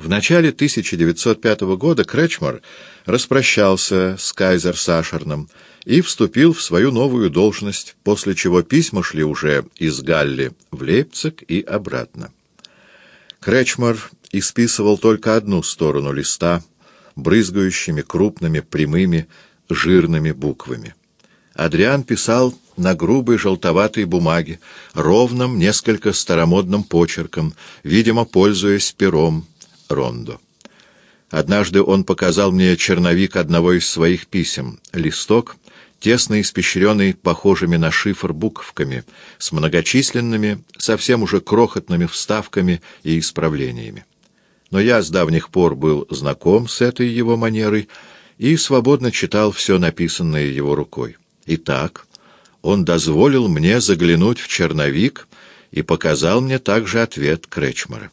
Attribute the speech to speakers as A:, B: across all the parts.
A: В начале 1905 года Кречмар распрощался с Кайзер Сашерном и вступил в свою новую должность, после чего письма шли уже из Галли в Лейпциг и обратно. Кречмар исписывал только одну сторону листа, брызгающими крупными, прямыми, жирными буквами. Адриан писал на грубой желтоватой бумаге, ровным, несколько старомодным почерком, видимо, пользуясь пером, Рондо. Однажды он показал мне черновик одного из своих писем, листок, тесно испещренный похожими на шифр буковками, с многочисленными, совсем уже крохотными вставками и исправлениями. Но я с давних пор был знаком с этой его манерой и свободно читал все написанное его рукой. Итак, он дозволил мне заглянуть в черновик и показал мне также ответ Кречмара.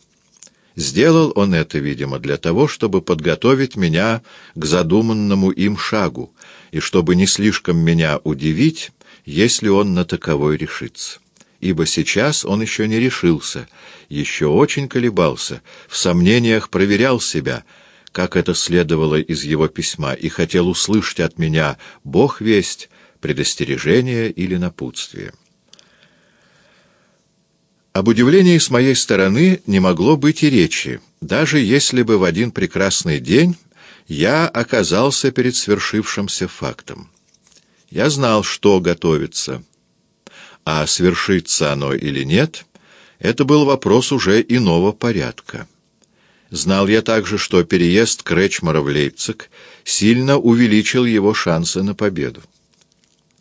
A: Сделал он это, видимо, для того, чтобы подготовить меня к задуманному им шагу, и чтобы не слишком меня удивить, если он на таковой решится. Ибо сейчас он еще не решился, еще очень колебался, в сомнениях проверял себя, как это следовало из его письма, и хотел услышать от меня «Бог весть», предостережение или напутствие. Об удивлении с моей стороны не могло быть и речи, даже если бы в один прекрасный день я оказался перед свершившимся фактом. Я знал, что готовится, а свершится оно или нет, это был вопрос уже иного порядка. Знал я также, что переезд Кречмара в Лейпциг сильно увеличил его шансы на победу.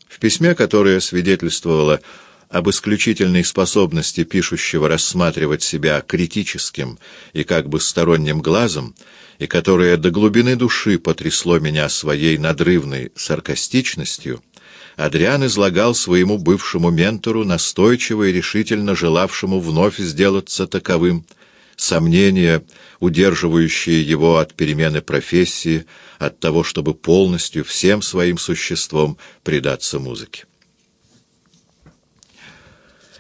A: В письме, которое свидетельствовало об исключительной способности пишущего рассматривать себя критическим и как бы сторонним глазом, и которое до глубины души потрясло меня своей надрывной саркастичностью, Адриан излагал своему бывшему ментору, настойчиво и решительно желавшему вновь сделаться таковым, сомнения, удерживающие его от перемены профессии, от того, чтобы полностью всем своим существом предаться музыке.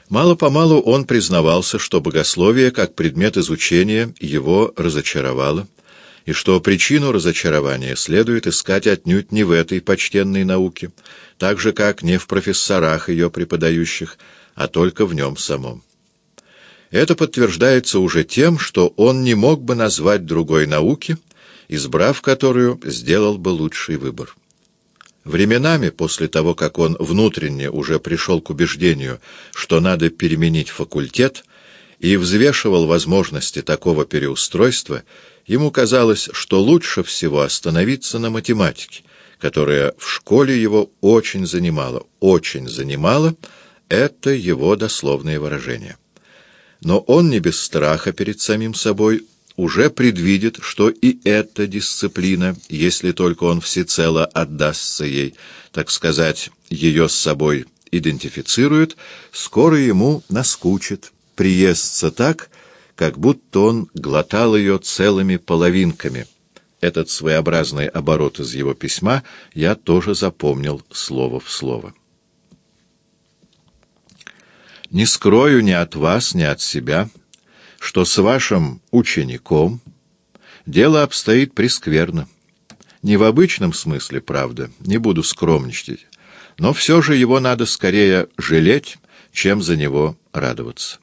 A: Мало-помалу он признавался, что богословие, как предмет изучения, его разочаровало, и что причину разочарования следует искать отнюдь не в этой почтенной науке, так же, как не в профессорах ее преподающих, а только в нем самом. Это подтверждается уже тем, что он не мог бы назвать другой науки, избрав которую, сделал бы лучший выбор. Временами, после того, как он внутренне уже пришел к убеждению, что надо переменить факультет, и взвешивал возможности такого переустройства, ему казалось, что лучше всего остановиться на математике, которая в школе его очень занимала. Очень занимала — это его дословное выражение. Но он не без страха перед самим собой уже предвидит, что и эта дисциплина, если только он всецело отдастся ей, так сказать, ее с собой идентифицирует, скоро ему наскучит, приестся так, как будто он глотал ее целыми половинками. Этот своеобразный оборот из его письма я тоже запомнил слово в слово. «Не скрою ни от вас, ни от себя», что с вашим учеником дело обстоит прескверно. Не в обычном смысле, правда, не буду скромничать, но все же его надо скорее жалеть, чем за него радоваться.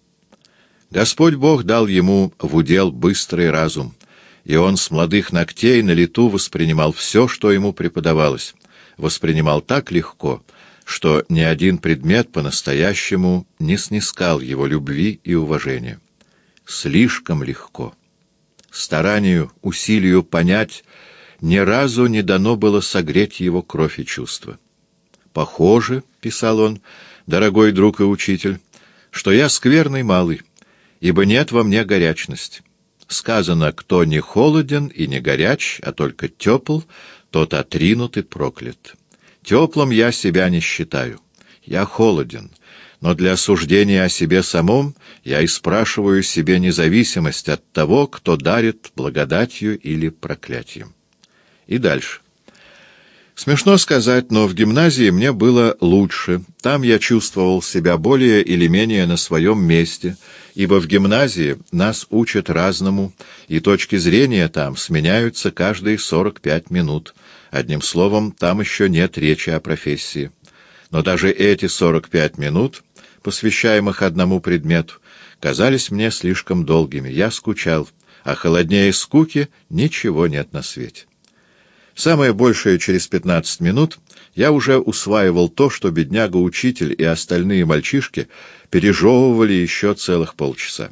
A: Господь Бог дал ему в удел быстрый разум, и он с молодых ногтей на лету воспринимал все, что ему преподавалось, воспринимал так легко, что ни один предмет по-настоящему не снискал его любви и уважения слишком легко. Старанию, усилию понять ни разу не дано было согреть его кровь и чувства. «Похоже, — писал он, — дорогой друг и учитель, что я скверный малый, ибо нет во мне горячности. Сказано, кто не холоден и не горяч, а только тепл, тот отринут и проклят. Теплым я себя не считаю. Я холоден, но для суждения о себе самом я и спрашиваю себе независимость от того, кто дарит благодатью или проклятием. И дальше. Смешно сказать, но в гимназии мне было лучше. Там я чувствовал себя более или менее на своем месте ибо в гимназии нас учат разному, и точки зрения там сменяются каждые 45 минут. Одним словом, там еще нет речи о профессии. Но даже эти 45 минут, посвящаемых одному предмету, казались мне слишком долгими. Я скучал, а холоднее скуки ничего нет на свете. Самое большее через 15 минут я уже усваивал то, что бедняга-учитель и остальные мальчишки пережевывали еще целых полчаса.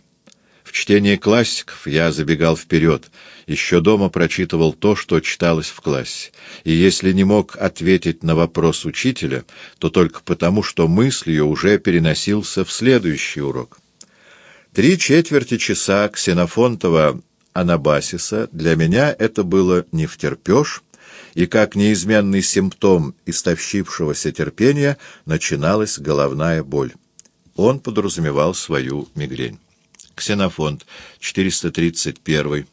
A: В чтении классиков я забегал вперед, еще дома прочитывал то, что читалось в классе, и если не мог ответить на вопрос учителя, то только потому, что мыслью уже переносился в следующий урок. Три четверти часа Ксенофонтова Анабасиса для меня это было не втерпешь, и как неизменный симптом истощившегося терпения начиналась головная боль. Он подразумевал свою мигрень. Ксенофонт, 431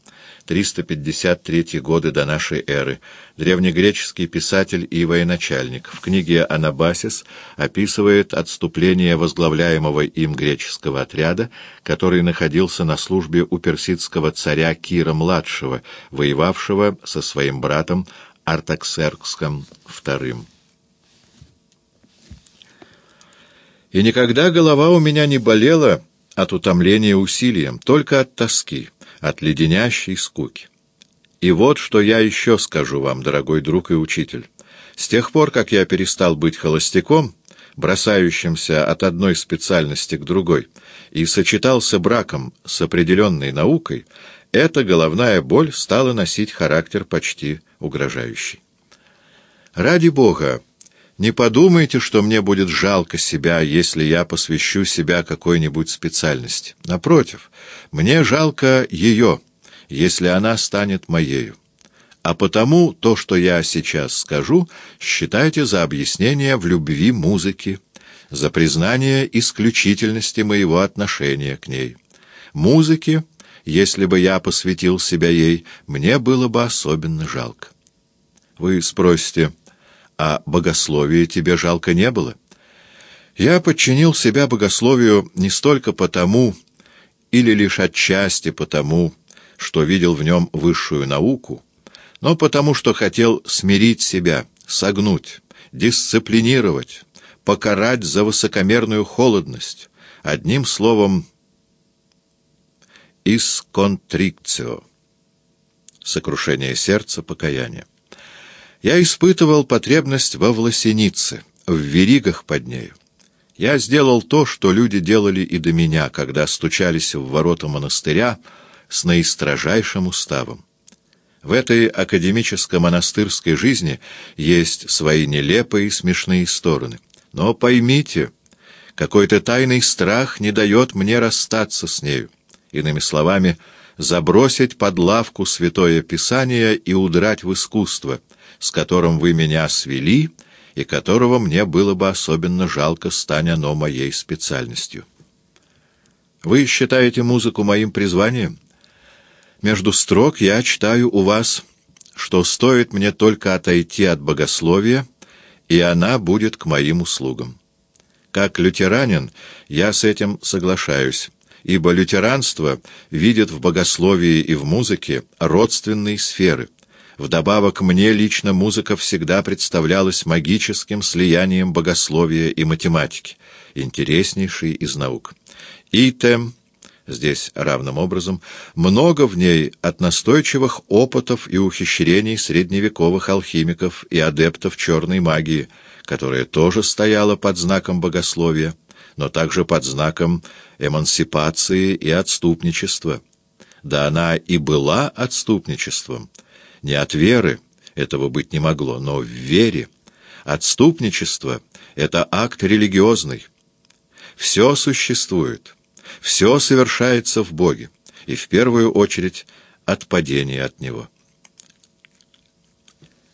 A: 353 годы до нашей эры, древнегреческий писатель и военачальник. В книге «Анабасис» описывает отступление возглавляемого им греческого отряда, который находился на службе у персидского царя Кира-младшего, воевавшего со своим братом Артаксеркском II. И никогда голова у меня не болела от утомления усилием, только от тоски, от леденящей скуки. И вот что я еще скажу вам, дорогой друг и учитель. С тех пор, как я перестал быть холостяком, бросающимся от одной специальности к другой, и сочетался браком с определенной наукой, эта головная боль стала носить характер почти угрожающий. Ради Бога, не подумайте, что мне будет жалко себя, если я посвящу себя какой-нибудь специальности. Напротив, мне жалко ее, если она станет моею. А потому то, что я сейчас скажу, считайте за объяснение в любви музыки, за признание исключительности моего отношения к ней. Музыки — если бы я посвятил себя ей, мне было бы особенно жалко. Вы спросите, а богословие тебе жалко не было? Я подчинил себя богословию не столько потому, или лишь отчасти потому, что видел в нем высшую науку, но потому, что хотел смирить себя, согнуть, дисциплинировать, покарать за высокомерную холодность, одним словом, «Ис контрикцио» — сокрушение сердца, покаяние. Я испытывал потребность во власенице, в веригах под нею. Я сделал то, что люди делали и до меня, когда стучались в ворота монастыря с наистрожайшим уставом. В этой академическо-монастырской жизни есть свои нелепые и смешные стороны. Но поймите, какой-то тайный страх не дает мне расстаться с нею. Иными словами, забросить под лавку Святое Писание и удрать в искусство, с которым вы меня свели и которого мне было бы особенно жалко, стань оно моей специальностью. Вы считаете музыку моим призванием? Между строк я читаю у вас, что стоит мне только отойти от богословия, и она будет к моим услугам. Как лютеранин я с этим соглашаюсь, ибо лютеранство видит в богословии и в музыке родственные сферы. Вдобавок мне лично музыка всегда представлялась магическим слиянием богословия и математики, интереснейшей из наук. И тем, здесь равным образом, много в ней от настойчивых опытов и ухищрений средневековых алхимиков и адептов черной магии, которая тоже стояла под знаком богословия, но также под знаком эмансипации и отступничества. Да она и была отступничеством. Не от веры, этого быть не могло, но в вере. Отступничество — это акт религиозный. Все существует, все совершается в Боге, и в первую очередь от падения от Него.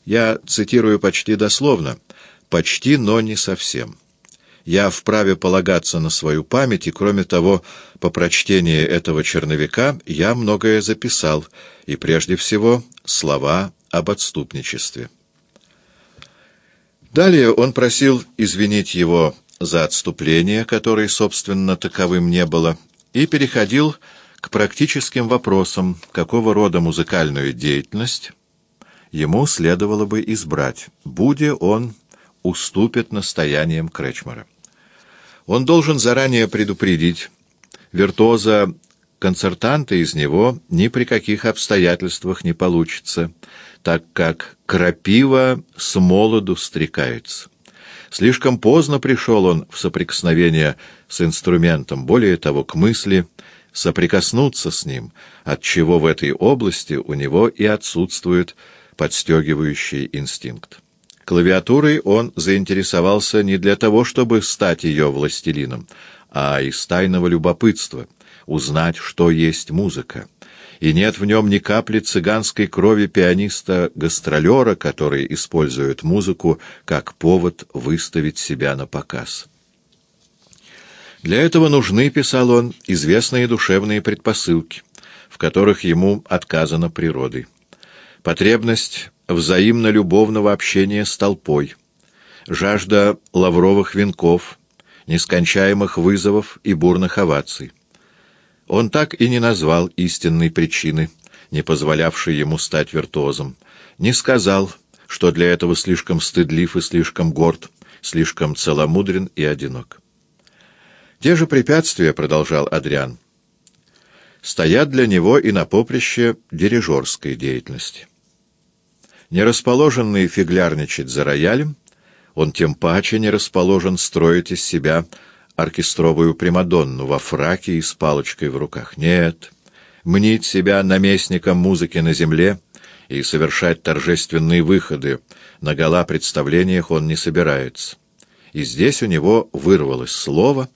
A: Я цитирую почти дословно, почти, но не совсем я вправе полагаться на свою память, и, кроме того, по прочтении этого черновика я многое записал, и прежде всего слова об отступничестве. Далее он просил извинить его за отступление, которое, собственно, таковым не было, и переходил к практическим вопросам, какого рода музыкальную деятельность ему следовало бы избрать, будь он уступит настояниям Кречмара. Он должен заранее предупредить виртуоза концертанта из него ни при каких обстоятельствах не получится, так как крапива с молоду стрекается. Слишком поздно пришел он в соприкосновение с инструментом, более того, к мысли соприкоснуться с ним, от чего в этой области у него и отсутствует подстегивающий инстинкт. Клавиатурой он заинтересовался не для того, чтобы стать ее властелином, а из тайного любопытства — узнать, что есть музыка. И нет в нем ни капли цыганской крови пианиста-гастролера, который использует музыку как повод выставить себя на показ. Для этого нужны, писал он, известные душевные предпосылки, в которых ему отказано природой. Потребность взаимно-любовного общения с толпой, жажда лавровых венков, нескончаемых вызовов и бурных оваций. Он так и не назвал истинной причины, не позволявшей ему стать виртуозом, не сказал, что для этого слишком стыдлив и слишком горд, слишком целомудрен и одинок. Те же препятствия, продолжал Адриан, стоят для него и на поприще дирижерской деятельности. Не расположенный фиглярничать за роялем, он тем паче не расположен строить из себя оркестровую примадонну во фраке и с палочкой в руках. Нет, мнить себя наместником музыки на земле и совершать торжественные выходы на гала представлениях он не собирается. И здесь у него вырвалось слово,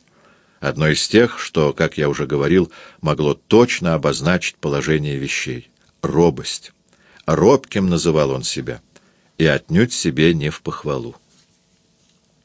A: одно из тех, что, как я уже говорил, могло точно обозначить положение вещей — робость. Робким называл он себя, и отнюдь себе не в похвалу.